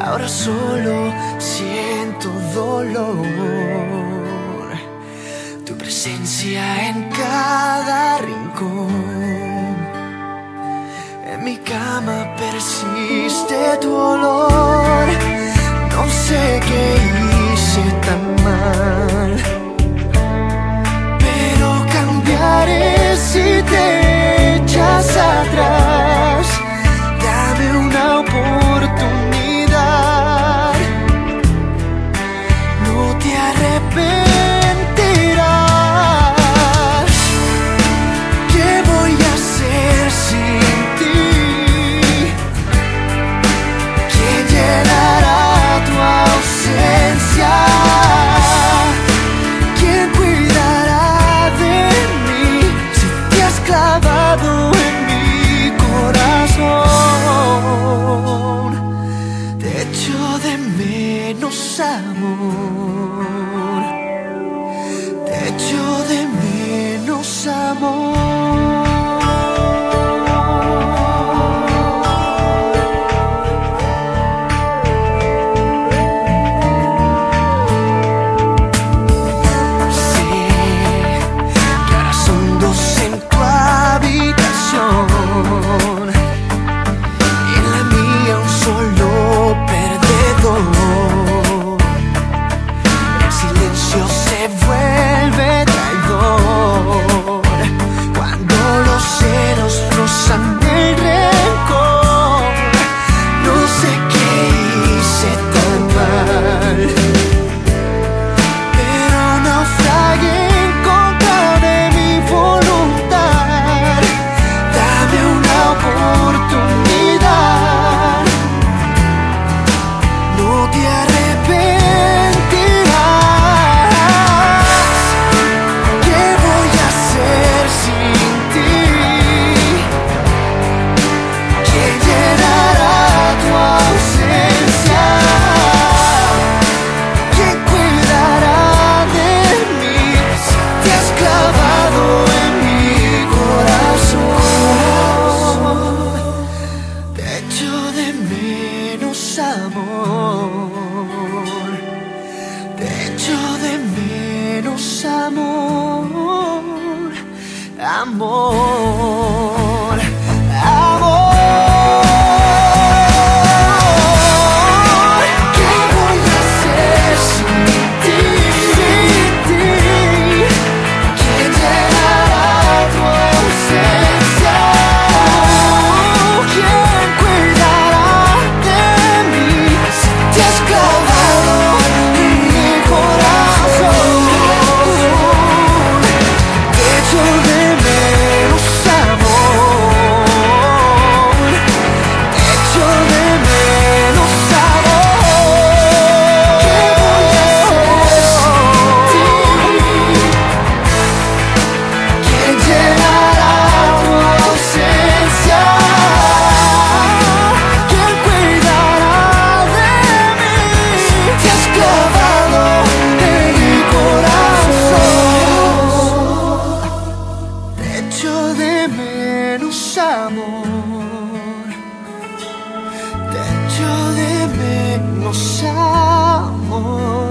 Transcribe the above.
Ahora solo siento dolor. Tu presencia en cada rincón. En mi cama persiste tu olor. No sé qué. de menos amor. Te echo de menos amor. amor, amor. amor. Te de menos amor.